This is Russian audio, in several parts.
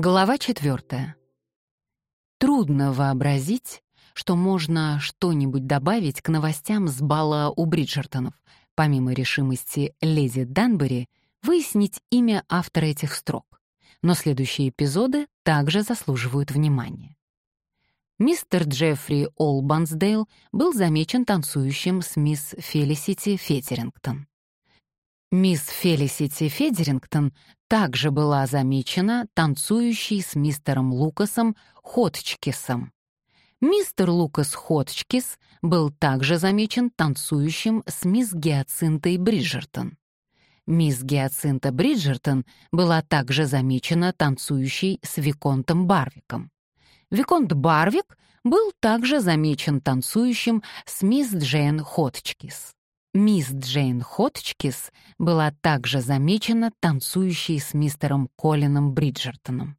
Глава четвертая. Трудно вообразить, что можно что-нибудь добавить к новостям с бала у Бриджертонов, помимо решимости леди Данбери выяснить имя автора этих строк. Но следующие эпизоды также заслуживают внимания. Мистер Джеффри Олбансдейл был замечен танцующим с мисс Фелисити Фетерингтон. Мисс Фелисити Федерингтон также была замечена танцующей с мистером Лукасом Хотчкисом. Мистер Лукас Хотчкис был также замечен танцующим с мисс Гиацинтой Бриджертон. Мисс Гиацинта Бриджертон была также замечена танцующей с Виконтом Барвиком. Виконт Барвик был также замечен танцующим с мисс Джейн Хотчкис. Мисс Джейн Хотчкис была также замечена танцующей с мистером Колином Бриджертоном.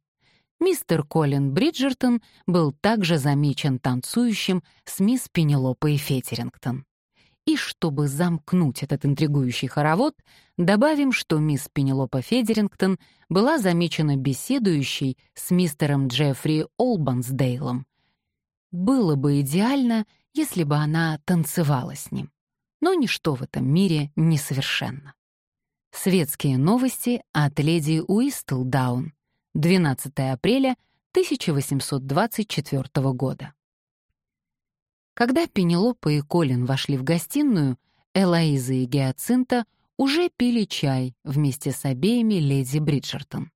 Мистер Колин Бриджертон был также замечен танцующим с мисс Пенелопой Фетерингтон. И чтобы замкнуть этот интригующий хоровод, добавим, что мисс Пенелопа Федерингтон была замечена беседующей с мистером Джеффри Олбансдейлом. Было бы идеально, если бы она танцевала с ним но ничто в этом мире не совершенно. Светские новости от леди Уистлдаун. 12 апреля 1824 года. Когда Пенелопа и Колин вошли в гостиную, Элоиза и Геоцинта уже пили чай вместе с обеими леди Бриджертон.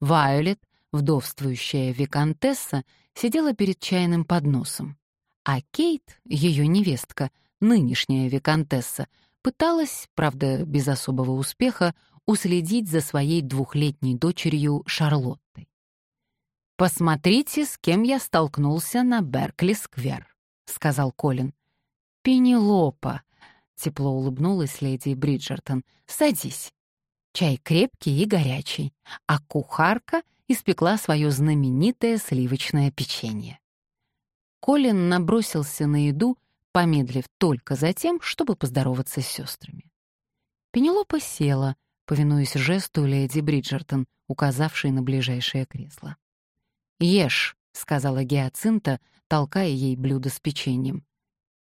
Вайолет, вдовствующая виконтесса, сидела перед чайным подносом, а Кейт, ее невестка, нынешняя виконтесса, пыталась, правда, без особого успеха, уследить за своей двухлетней дочерью Шарлоттой. «Посмотрите, с кем я столкнулся на Беркли-сквер», — сказал Колин. «Пенелопа», — тепло улыбнулась леди Бриджертон, — «садись. Чай крепкий и горячий, а кухарка испекла свое знаменитое сливочное печенье». Колин набросился на еду помедлив только за тем, чтобы поздороваться с сестрами. Пенелопа села, повинуясь жесту леди Бриджертон, указавшей на ближайшее кресло. «Ешь», — сказала Гиацинта, толкая ей блюдо с печеньем.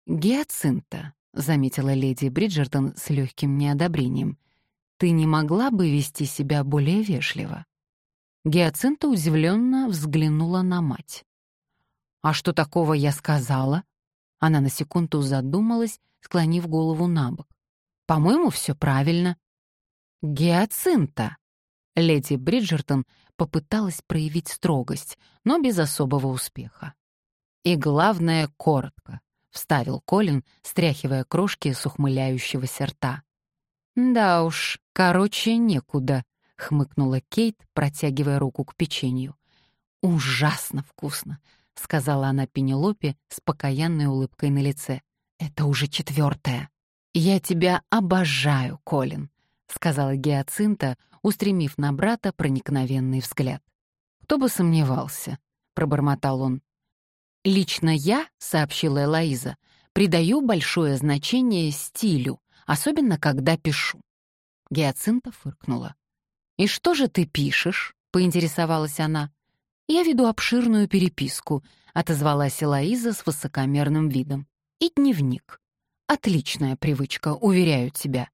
«Гиацинта», — заметила леди Бриджертон с легким неодобрением, «ты не могла бы вести себя более вежливо?» Гиацинта удивленно взглянула на мать. «А что такого я сказала?» Она на секунду задумалась, склонив голову на бок. «По-моему, все правильно». «Гиацинта!» Леди Бриджертон попыталась проявить строгость, но без особого успеха. «И главное, коротко», — вставил Колин, стряхивая крошки с ухмыляющегося рта. «Да уж, короче, некуда», — хмыкнула Кейт, протягивая руку к печенью. «Ужасно вкусно! — сказала она Пенелопе с покаянной улыбкой на лице. «Это уже четвертое. «Я тебя обожаю, Колин», — сказала Гиацинта, устремив на брата проникновенный взгляд. «Кто бы сомневался», — пробормотал он. «Лично я», — сообщила Элоиза, — «придаю большое значение стилю, особенно когда пишу». Гиацинта фыркнула. «И что же ты пишешь?» — поинтересовалась она. «Я веду обширную переписку», — отозвалась Элоиза с высокомерным видом. «И дневник. Отличная привычка, уверяю тебя».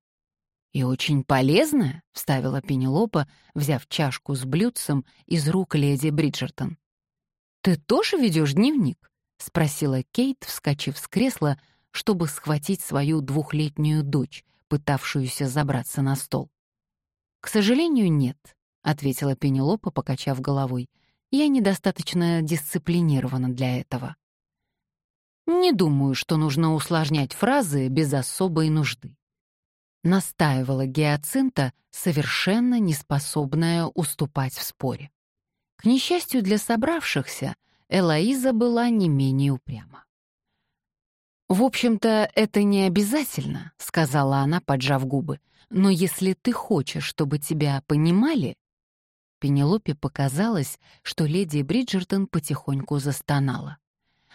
«И очень полезная», — вставила Пенелопа, взяв чашку с блюдцем из рук леди Бриджертон. «Ты тоже ведешь дневник?» — спросила Кейт, вскочив с кресла, чтобы схватить свою двухлетнюю дочь, пытавшуюся забраться на стол. «К сожалению, нет», — ответила Пенелопа, покачав головой. Я недостаточно дисциплинирована для этого. Не думаю, что нужно усложнять фразы без особой нужды. Настаивала Геоцинта, совершенно неспособная уступать в споре. К несчастью для собравшихся, Элоиза была не менее упряма. «В общем-то, это не обязательно», — сказала она, поджав губы. «Но если ты хочешь, чтобы тебя понимали, Пенелопе показалось, что леди Бриджертон потихоньку застонала.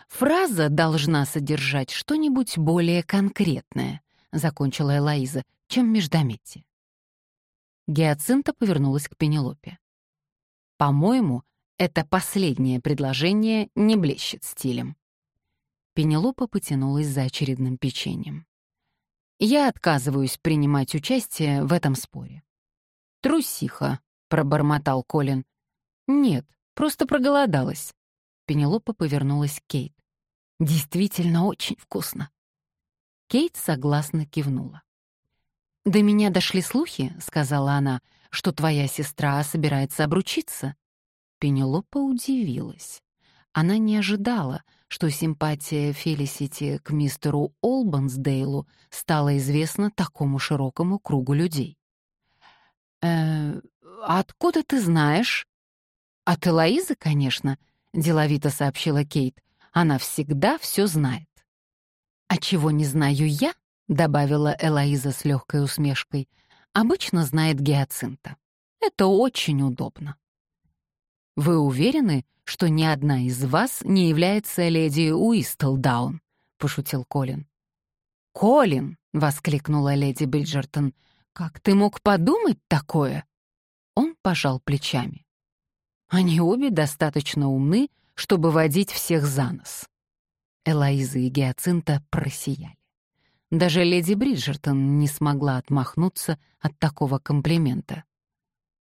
Фраза должна содержать что-нибудь более конкретное, закончила Элоиза, чем междометие. Гиацинта повернулась к Пенелопе. «По-моему, это последнее предложение не блещет стилем». Пенелопа потянулась за очередным печеньем. «Я отказываюсь принимать участие в этом споре». «Трусиха», — пробормотал Колин. «Нет, просто проголодалась». Пенелопа повернулась к Кейт. «Действительно очень вкусно». Кейт согласно кивнула. «До меня дошли слухи», — сказала она, «что твоя сестра собирается обручиться». Пенелопа удивилась. Она не ожидала, что симпатия Фелисити к мистеру Олбансдейлу стала известна такому широкому кругу людей. «Э, откуда ты знаешь?» «От Элоизы, конечно», — деловито сообщила Кейт. «Она всегда все знает». «А чего не знаю я?» — добавила Элоиза с легкой усмешкой. «Обычно знает Гиацинта. Это очень удобно». «Вы уверены, что ни одна из вас не является леди Уистлдаун?» — пошутил Колин. «Колин!» — воскликнула леди Бриджертон. «Как ты мог подумать такое?» Он пожал плечами. «Они обе достаточно умны, чтобы водить всех за нос». Элоиза и Гиацинта просияли. Даже леди Бриджертон не смогла отмахнуться от такого комплимента.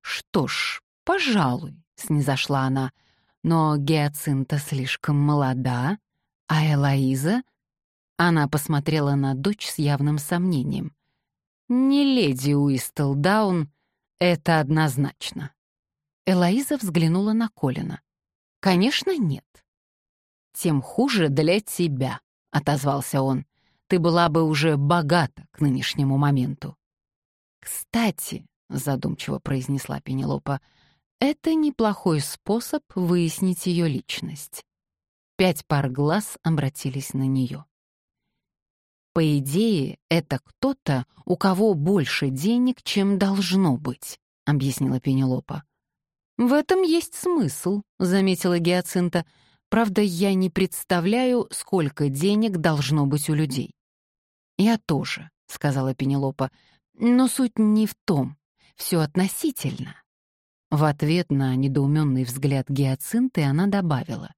«Что ж, пожалуй», — снизошла она, «но Гиацинта слишком молода, а Элоиза...» Она посмотрела на дочь с явным сомнением. «Не леди Уистлдаун, это однозначно». Элоиза взглянула на Колина. «Конечно, нет». «Тем хуже для тебя», — отозвался он. «Ты была бы уже богата к нынешнему моменту». «Кстати», — задумчиво произнесла Пенелопа, «это неплохой способ выяснить ее личность». Пять пар глаз обратились на нее. По идее, это кто-то, у кого больше денег, чем должно быть, объяснила Пенелопа. В этом есть смысл, заметила Гиацинта. Правда, я не представляю, сколько денег должно быть у людей. Я тоже, сказала Пенелопа. Но суть не в том, все относительно. В ответ на недоуменный взгляд Гиацинты она добавила.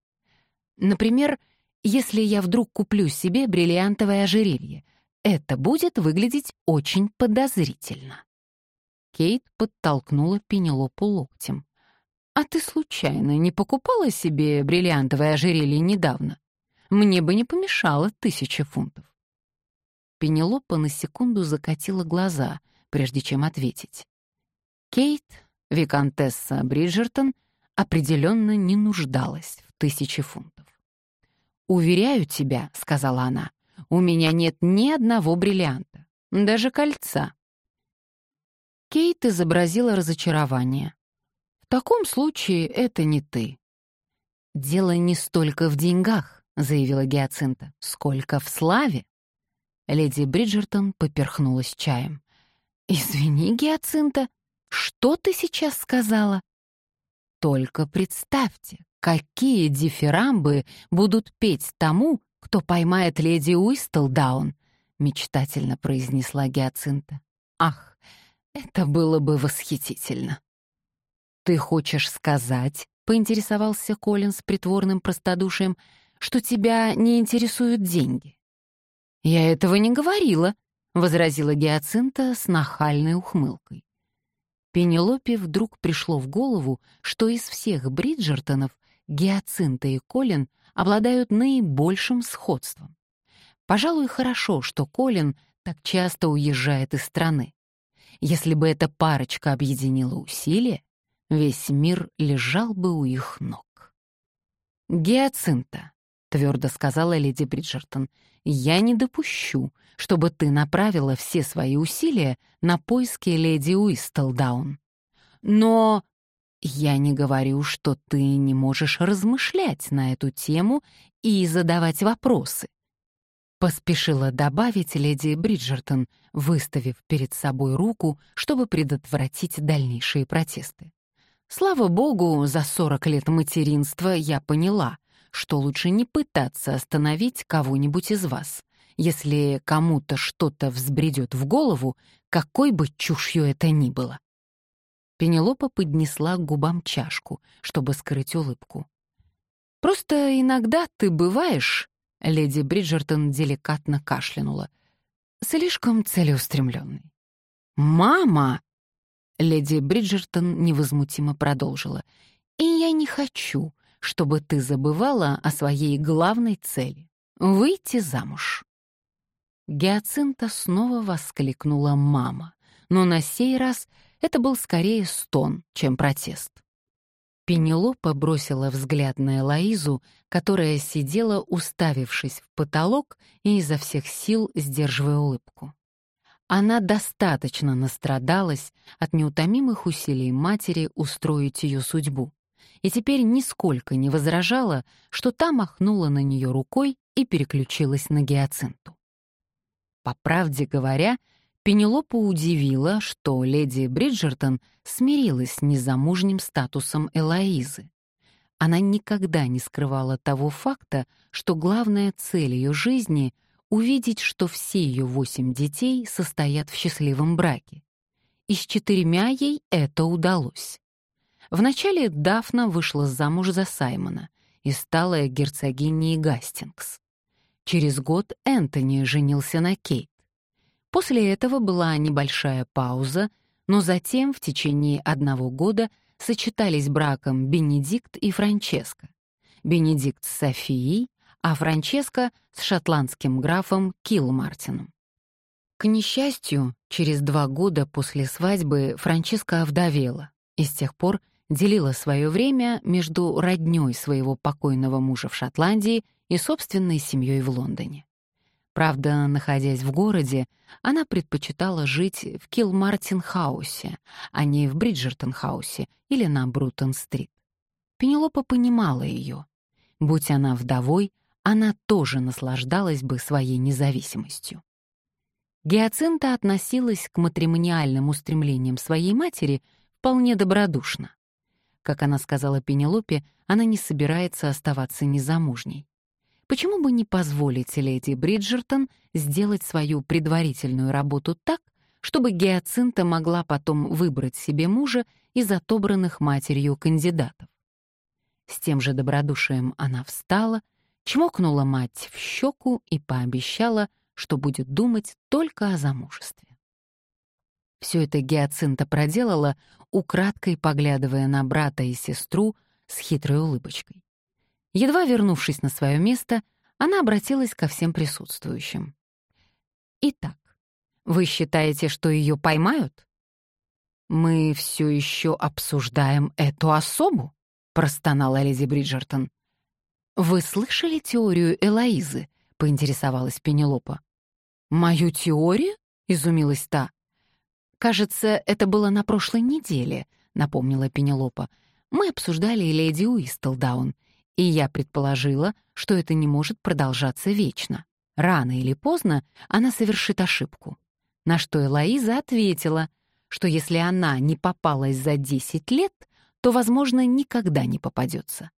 Например, если я вдруг куплю себе бриллиантовое ожерелье, это будет выглядеть очень подозрительно. Кейт подтолкнула Пенелопу локтем. «А ты случайно не покупала себе бриллиантовое ожерелье недавно? Мне бы не помешало тысяча фунтов». Пенелопа на секунду закатила глаза, прежде чем ответить. Кейт, виконтесса Бриджертон, определенно не нуждалась в тысяче фунтов. «Уверяю тебя», — сказала она, — «у меня нет ни одного бриллианта, даже кольца». Кейт изобразила разочарование. «В таком случае это не ты». «Дело не столько в деньгах», — заявила Гиацинта, — «сколько в славе». Леди Бриджертон поперхнулась чаем. «Извини, Гиацинта, что ты сейчас сказала?» «Только представьте, Какие дифирамбы будут петь тому, кто поймает леди Уистлдаун? мечтательно произнесла Гиацинта. Ах, это было бы восхитительно. Ты хочешь сказать, поинтересовался Колин с притворным простодушием, что тебя не интересуют деньги. Я этого не говорила, возразила Гиацинта с нахальной ухмылкой. Пенелопе вдруг пришло в голову, что из всех Бриджертонов Гиацинта и Колин обладают наибольшим сходством. Пожалуй, хорошо, что Колин так часто уезжает из страны. Если бы эта парочка объединила усилия, весь мир лежал бы у их ног. «Гиацинта», — твердо сказала леди Бриджертон, — «я не допущу, чтобы ты направила все свои усилия на поиски леди Уистлдаун. Но я не говорю, что ты не можешь размышлять на эту тему и задавать вопросы. Поспешила добавить леди Бриджертон, выставив перед собой руку, чтобы предотвратить дальнейшие протесты. Слава богу, за 40 лет материнства я поняла, что лучше не пытаться остановить кого-нибудь из вас, если кому-то что-то взбредет в голову, какой бы чушью это ни было. Пенелопа поднесла к губам чашку, чтобы скрыть улыбку. «Просто иногда ты бываешь...» — леди Бриджертон деликатно кашлянула. «Слишком целеустремленный». «Мама!» — леди Бриджертон невозмутимо продолжила. «И я не хочу, чтобы ты забывала о своей главной цели — выйти замуж». Гиацинта снова воскликнула «мама», но на сей раз это был скорее стон, чем протест. Пенелопа бросила взгляд на Элоизу, которая сидела, уставившись в потолок и изо всех сил сдерживая улыбку. Она достаточно настрадалась от неутомимых усилий матери устроить ее судьбу и теперь нисколько не возражала, что та махнула на нее рукой и переключилась на гиацинту. По правде говоря, Пенелопу удивило, что леди Бриджертон смирилась с незамужним статусом Элоизы. Она никогда не скрывала того факта, что главная цель ее жизни — увидеть, что все ее восемь детей состоят в счастливом браке. И с четырьмя ей это удалось. Вначале Дафна вышла замуж за Саймона и стала герцогиней Гастингс. Через год Энтони женился на Кейт. После этого была небольшая пауза, но затем в течение одного года сочетались браком Бенедикт и Франческо. Бенедикт с Софией, а Франческо с шотландским графом Килмартином. К несчастью, через два года после свадьбы Франческа овдовела и с тех пор делила свое время между роднёй своего покойного мужа в Шотландии и собственной семьей в Лондоне. Правда, находясь в городе, она предпочитала жить в Килмартин-хаусе, а не в Бриджертон-хаусе или на Брутон-стрит. Пенелопа понимала ее. Будь она вдовой, она тоже наслаждалась бы своей независимостью. Гиацинта относилась к матримониальным устремлениям своей матери вполне добродушно. Как она сказала Пенелопе, она не собирается оставаться незамужней. Почему бы не позволить леди Бриджертон сделать свою предварительную работу так, чтобы Гиацинта могла потом выбрать себе мужа из отобранных матерью кандидатов? С тем же добродушием она встала, чмокнула мать в щеку и пообещала, что будет думать только о замужестве. Все это Гиацинта проделала, украдкой поглядывая на брата и сестру с хитрой улыбочкой. Едва вернувшись на свое место, она обратилась ко всем присутствующим. «Итак, вы считаете, что ее поймают?» «Мы все еще обсуждаем эту особу?» — простонала леди Бриджертон. «Вы слышали теорию Элоизы?» — поинтересовалась Пенелопа. «Мою теорию?» — изумилась та. «Кажется, это было на прошлой неделе», — напомнила Пенелопа. «Мы обсуждали леди Уистлдаун, и я предположила, что это не может продолжаться вечно. Рано или поздно она совершит ошибку». На что Элоиза ответила, что если она не попалась за 10 лет, то, возможно, никогда не попадется.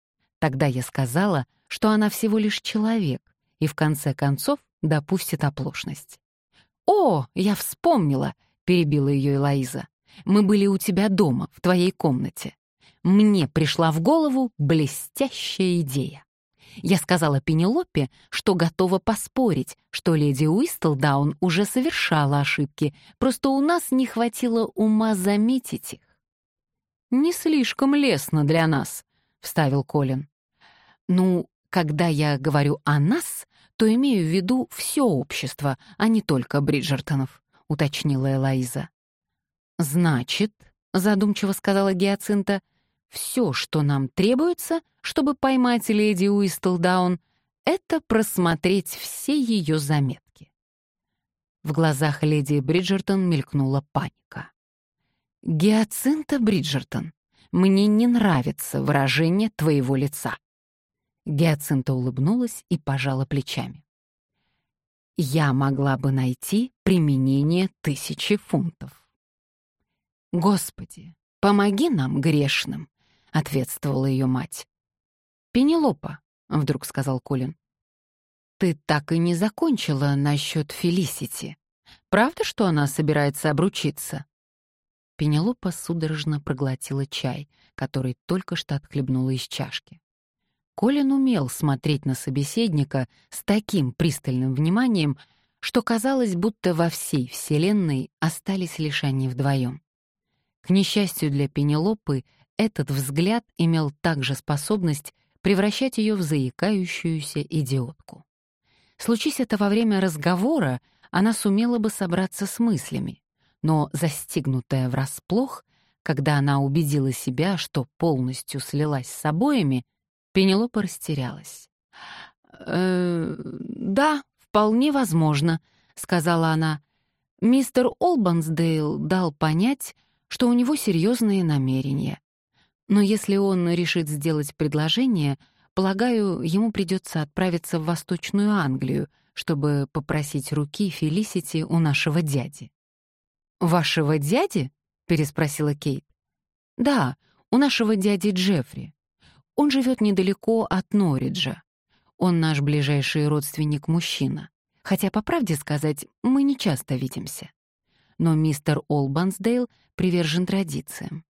Тогда я сказала, что она всего лишь человек и, в конце концов, допустит оплошность. «О, я вспомнила!» — перебила ее Элоиза. «Мы были у тебя дома, в твоей комнате. Мне пришла в голову блестящая идея. Я сказала Пенелопе, что готова поспорить, что леди Уистлдаун уже совершала ошибки, просто у нас не хватило ума заметить их. «Не слишком лестно для нас», — вставил Колин. «Ну, когда я говорю о нас, то имею в виду все общество, а не только Бриджертонов уточнила Элоиза. «Значит», — задумчиво сказала Гиацинта, «все, что нам требуется, чтобы поймать леди Уистлдаун, это просмотреть все ее заметки». В глазах леди Бриджертон мелькнула паника. «Гиацинта Бриджертон, мне не нравится выражение твоего лица». Гиацинта улыбнулась и пожала плечами я могла бы найти применение тысячи фунтов. «Господи, помоги нам, грешным!» — ответствовала ее мать. «Пенелопа, вдруг сказал Колин. «Ты так и не закончила насчет Фелисити. Правда, что она собирается обручиться?» Пенелопа судорожно проглотила чай, который только что отхлебнула из чашки. Колин умел смотреть на собеседника с таким пристальным вниманием, что казалось, будто во всей Вселенной остались лишь они вдвоем. К несчастью для Пенелопы, этот взгляд имел также способность превращать ее в заикающуюся идиотку. Случись это во время разговора, она сумела бы собраться с мыслями, но застигнутая врасплох, когда она убедила себя, что полностью слилась с обоими, Пенелопа растерялась. «Э, «Да, вполне возможно», — сказала она. «Мистер Олбансдейл дал понять, что у него серьезные намерения. Но если он решит сделать предложение, полагаю, ему придется отправиться в Восточную Англию, чтобы попросить руки Фелисити у нашего дяди. «Вашего дяди?» — переспросила Кейт. «Да, у нашего дяди Джеффри. Он живет недалеко от Норриджа. Он наш ближайший родственник-мужчина. Хотя, по правде сказать, мы не часто видимся. Но мистер Олбансдейл привержен традициям.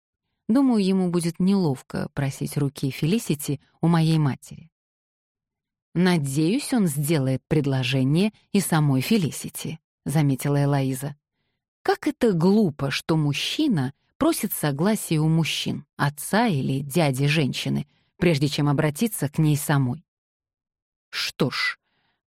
Думаю, ему будет неловко просить руки Фелисити у моей матери. «Надеюсь, он сделает предложение и самой Фелисити», — заметила Элоиза. «Как это глупо, что мужчина просит согласия у мужчин, отца или дяди женщины, прежде чем обратиться к ней самой». «Что ж,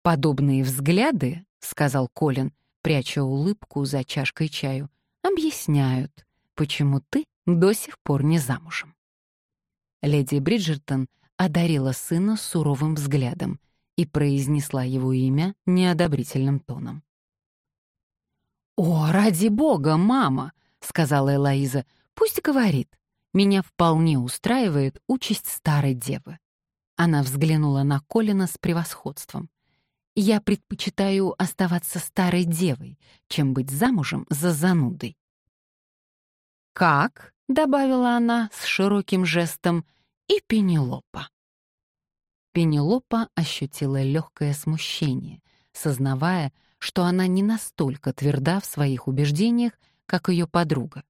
подобные взгляды, — сказал Колин, пряча улыбку за чашкой чаю, — объясняют, почему ты до сих пор не замужем. Леди Бриджертон одарила сына суровым взглядом и произнесла его имя неодобрительным тоном. «О, ради бога, мама!» — сказала Элоиза. «Пусть говорит. Меня вполне устраивает участь старой девы». Она взглянула на Колина с превосходством. «Я предпочитаю оставаться старой девой, чем быть замужем за занудой». «Как?» — добавила она с широким жестом, — «и Пенелопа». Пенелопа ощутила легкое смущение, сознавая, что она не настолько тверда в своих убеждениях, как ее подруга.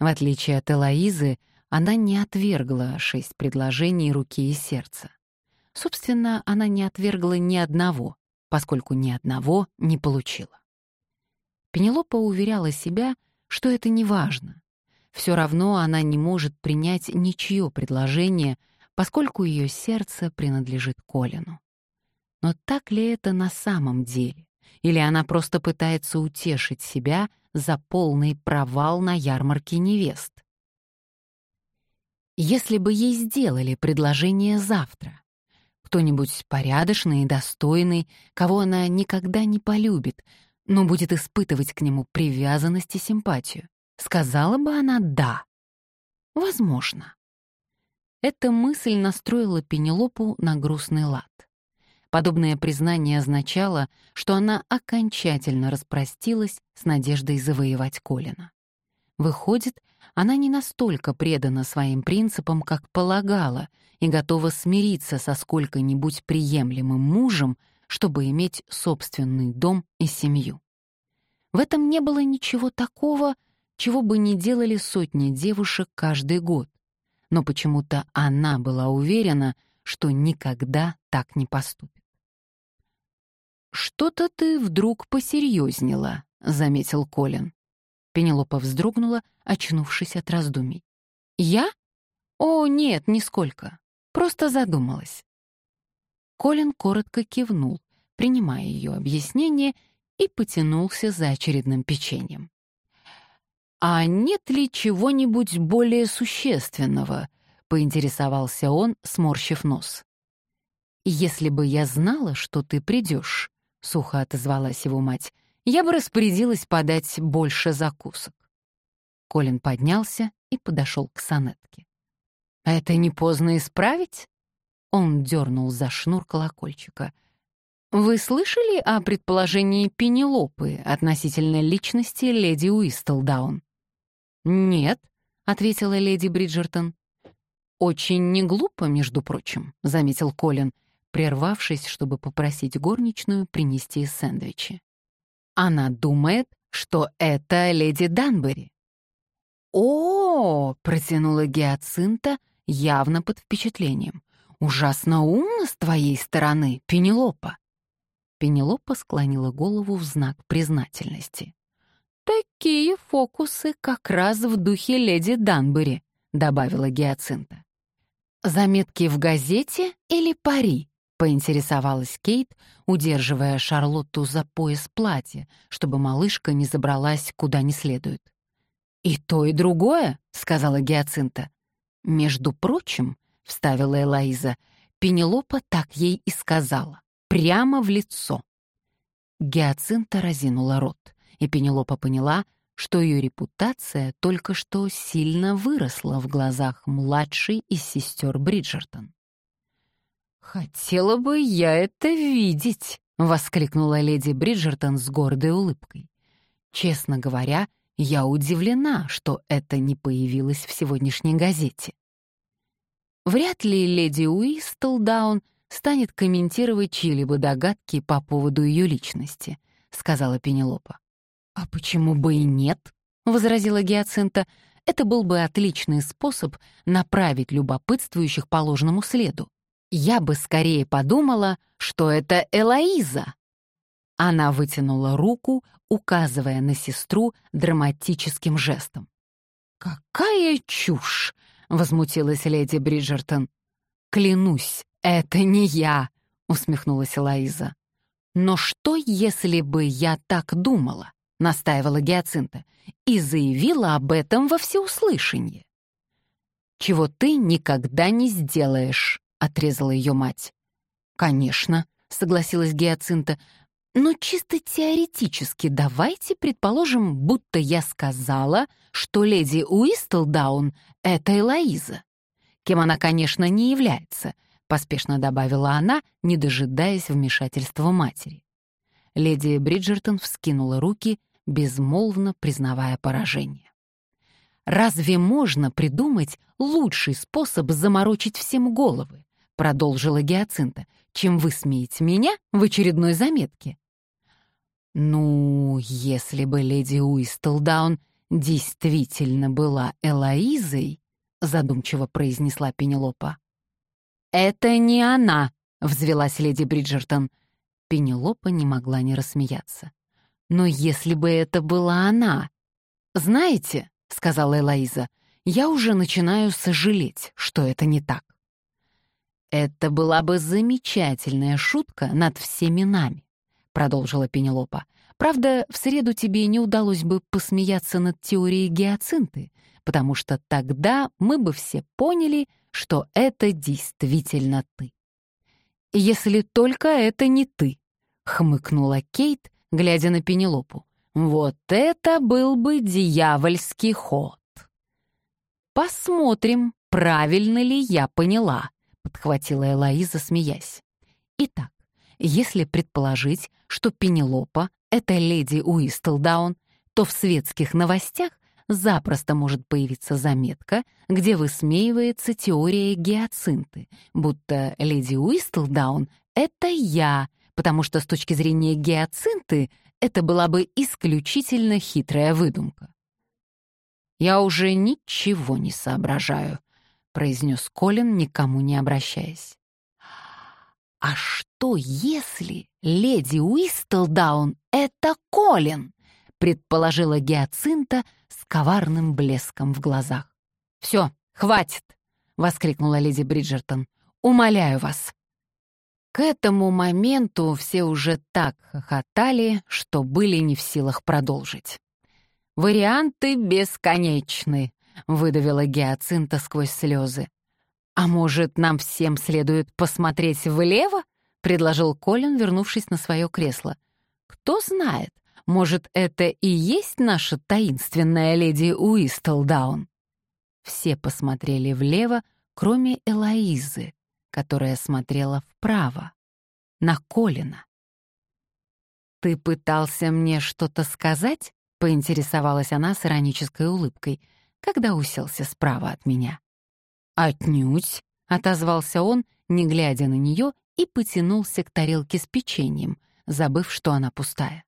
В отличие от Элоизы, она не отвергла шесть предложений руки и сердца. Собственно, она не отвергла ни одного, поскольку ни одного не получила. Пенелопа уверяла себя, что это не важно. Все равно она не может принять ничье предложение, поскольку ее сердце принадлежит Колину. Но так ли это на самом деле? Или она просто пытается утешить себя за полный провал на ярмарке невест? Если бы ей сделали предложение завтра, кто-нибудь порядочный и достойный, кого она никогда не полюбит, но будет испытывать к нему привязанность и симпатию, сказала бы она «да». Возможно. Эта мысль настроила Пенелопу на грустный лад. Подобное признание означало, что она окончательно распростилась с надеждой завоевать Колина. Выходит, она не настолько предана своим принципам, как полагала, и готова смириться со сколько-нибудь приемлемым мужем, чтобы иметь собственный дом и семью. В этом не было ничего такого, чего бы не делали сотни девушек каждый год. Но почему-то она была уверена, что никогда так не поступит. «Что-то ты вдруг посерьезнела», — заметил Колин. Пенелопа вздрогнула, очнувшись от раздумий. «Я? О, нет, нисколько. Просто задумалась». Колин коротко кивнул, принимая ее объяснение, и потянулся за очередным печеньем. «А нет ли чего-нибудь более существенного?» — поинтересовался он, сморщив нос. «Если бы я знала, что ты придешь, — сухо отозвалась его мать, — я бы распорядилась подать больше закусок. Колин поднялся и подошел к сонетке. «А «Это не поздно исправить?» Он дернул за шнур колокольчика. «Вы слышали о предположении Пенелопы относительно личности леди Уистлдаун?» «Нет», — ответила леди Бриджертон. «Очень неглупо, между прочим», — заметил Колин, прервавшись, чтобы попросить горничную принести сэндвичи. «Она думает, что это леди Данбери». «О!» — протянула Гиацинта, явно под впечатлением. «Ужасно умно с твоей стороны, Пенелопа!» Пенелопа склонила голову в знак признательности. «Такие фокусы как раз в духе леди Данбери», — добавила Гиацинта. «Заметки в газете или пари?» — поинтересовалась Кейт, удерживая Шарлотту за пояс платья, чтобы малышка не забралась куда не следует. «И то, и другое», — сказала Гиацинта. «Между прочим», — вставила Элоиза, Пенелопа так ей и сказала, прямо в лицо. Гиацинта разинула рот, и Пенелопа поняла, что ее репутация только что сильно выросла в глазах младшей из сестер Бриджертон. «Хотела бы я это видеть!» — воскликнула леди Бриджертон с гордой улыбкой. «Честно говоря, я удивлена, что это не появилось в сегодняшней газете. Вряд ли леди Уистлдаун станет комментировать чьи-либо догадки по поводу ее личности, сказала Пенелопа. «А почему бы и нет?» — возразила Гиацинта. «Это был бы отличный способ направить любопытствующих по ложному следу. Я бы скорее подумала, что это Элоиза». Она вытянула руку, указывая на сестру драматическим жестом. «Какая чушь!» — возмутилась леди Бриджертон. «Клянусь, это не я!» — усмехнулась Элоиза. «Но что, если бы я так думала?» — настаивала Гиацинта, и заявила об этом во всеуслышание. «Чего ты никогда не сделаешь», — отрезала ее мать. «Конечно», — согласилась Гиацинта, «но чисто теоретически давайте предположим, будто я сказала, что леди Уистлдаун — это Элоиза. Кем она, конечно, не является», — поспешно добавила она, не дожидаясь вмешательства матери. Леди Бриджертон вскинула руки безмолвно признавая поражение. «Разве можно придумать лучший способ заморочить всем головы?» — продолжила Гиацинта, «чем высмеять меня в очередной заметке». «Ну, если бы леди Уистлдаун действительно была Элоизой», — задумчиво произнесла Пенелопа. «Это не она», — взвелась леди Бриджертон. Пенелопа не могла не рассмеяться. Но если бы это была она... «Знаете», — сказала Элоиза, — «я уже начинаю сожалеть, что это не так». «Это была бы замечательная шутка над всеми нами», — продолжила Пенелопа. «Правда, в среду тебе не удалось бы посмеяться над теорией гиацинты, потому что тогда мы бы все поняли, что это действительно ты». «Если только это не ты», — хмыкнула Кейт, глядя на Пенелопу. «Вот это был бы дьявольский ход!» «Посмотрим, правильно ли я поняла», — подхватила Элоиза, смеясь. «Итак, если предположить, что Пенелопа — это леди Уистлдаун, то в светских новостях запросто может появиться заметка, где высмеивается теория гиацинты, будто леди Уистлдаун — это я, потому что с точки зрения гиацинты это была бы исключительно хитрая выдумка. «Я уже ничего не соображаю», — произнес Колин, никому не обращаясь. «А что, если леди Уистлдаун — это Колин?» — предположила Гиацинта с коварным блеском в глазах. «Все, хватит!» — воскликнула леди Бриджертон. «Умоляю вас, к этому моменту все уже так хохотали, что были не в силах продолжить. «Варианты бесконечны», — выдавила Гиацинта сквозь слезы. «А может, нам всем следует посмотреть влево?» — предложил Колин, вернувшись на свое кресло. «Кто знает, может, это и есть наша таинственная леди Уистлдаун?» Все посмотрели влево, кроме Элоизы, которая смотрела вправо, на Колина. «Ты пытался мне что-то сказать?» — поинтересовалась она с иронической улыбкой, когда уселся справа от меня. «Отнюдь», — отозвался он, не глядя на нее и потянулся к тарелке с печеньем, забыв, что она пустая.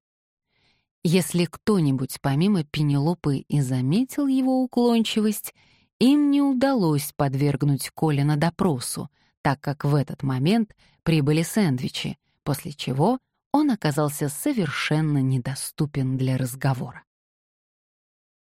Если кто-нибудь помимо Пенелопы и заметил его уклончивость, им не удалось подвергнуть Колина допросу, так как в этот момент прибыли сэндвичи, после чего он оказался совершенно недоступен для разговора.